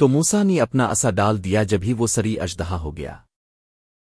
تو موسا نے اپنا اسا ڈال دیا جبھی وہ سری اجدہا ہو گیا۔